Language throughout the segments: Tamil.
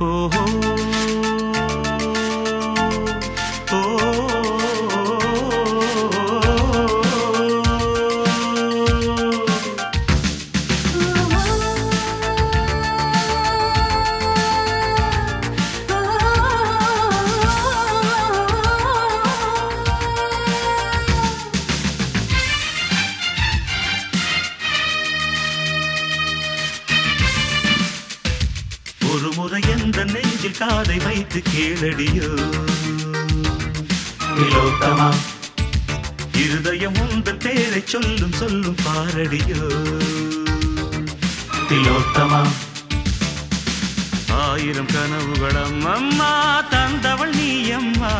oh. oh, oh. முறை எந்த நெஞ்சில் காதை வைத்து கேளடியோ? திலோத்தமா இருதயம் உந்தன் பேரை சொல்லும் சொல்லும் பாரடியோ? திலோத்தமா ஆயிரம் கனவுகளம் அம்மா தந்தவள் நீ அம்மா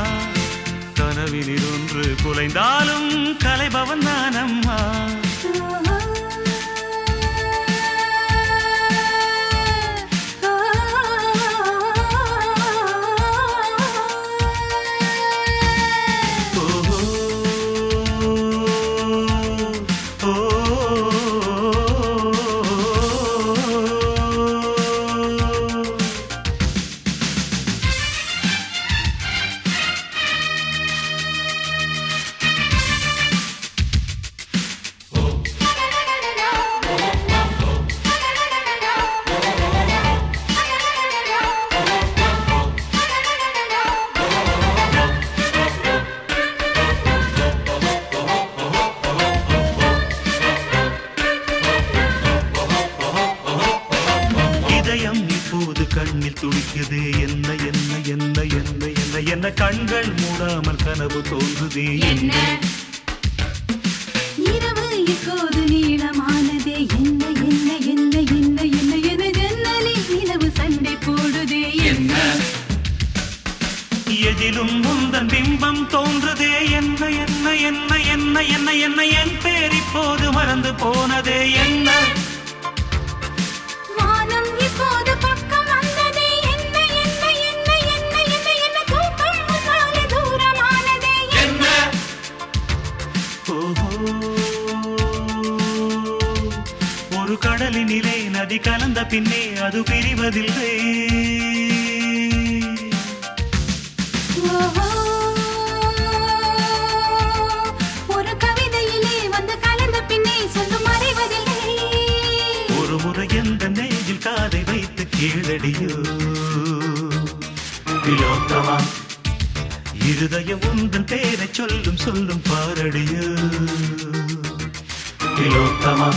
கனவினில் ஒன்று குலைந்தாலும் கலைபவன் நான் அம்மா கண்ணில் துடிக்குது என்ன என்ன என்ன என்ன என்ன என்ன கண்கள் மூடாமல் கனவு தோன்றுதே என்ன இரவு இப்போது நீளமானதே என்ன என்ன என்ன என்ன என்ன என ஜன்னலில் நிலவு சண்டை போடுதே என்ன எதிலும் முந்தன் பிம்பம் தோன்றுதே என்ன என்ன என்ன என்ன என்ன என்ன என் பேர் இப்போது மறந்து போனதே என்ன ஒரு கடலினிலே நதி கலந்த பின்னே அது பிரிவதில்லை. ஒரு கவிதையிலே வந்து கலந்த பின்னே சொல்லும் மறைவதில்லை ஒரு முறை எந்த நெஞ்சில் காதை வைத்து கீழடியோ. திலோத்தமா இருதயம் உந்தன் பேரை சொல்லும் சொல்லும் பாரடியோ. திலோத்தமா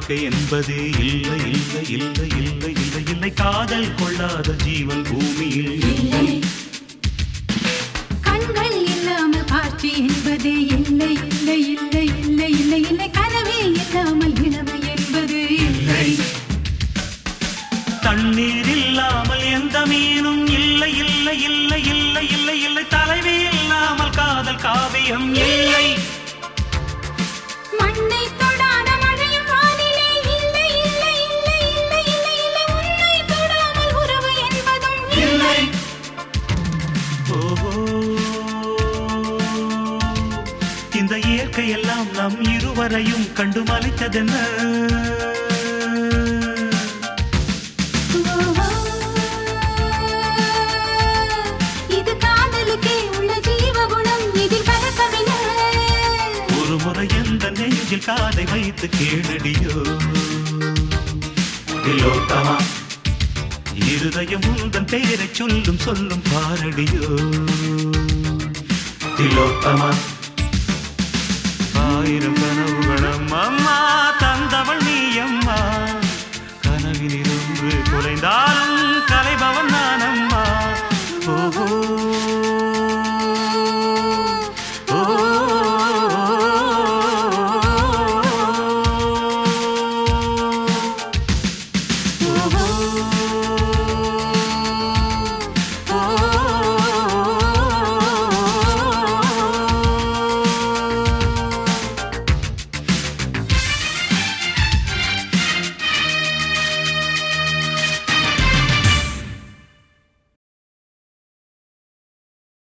வாழ்க்கை என்பதே இல்லை இல்லை இல்லை இல்லை இல்லை இல்லை காதல் கொள்ளாத ஜீவன் பூமியில் இல்லை கண்கள் இல்லாமல் காட்சி என்பதே இல்லை இல்லை இல்லை இல்லை இல்லை இல்லை கனவே இல்லாமல் இளமை என்பது இல்லை தண்ணீர் இல்லாமல் எந்த மீனும் இல்லை இல்லை இல்லை இல்லை இல்லை இல்லை தலைவி இல்லாமல் காதல் காவியம் இல்லை இந்த இயற்கை எல்லாம் நம் இருவரையும் கண்டு மலைத்ததென்ன? ஓஹோ. இது காதலுக்கே உள்ள ஜீவகுணம் இதில் கலக்கமில்லை ஒரு முறை எந்த நெஞ்சில் காதை வைத்து கேளடியோ. திலோத்தமா இருதயம் உந்தன் பெயரை சொல்லும் சொல்லும் பாரடியோ. திலோத்தமா. ஆயிரம் கனவுகள் அம்மா தந்தவள்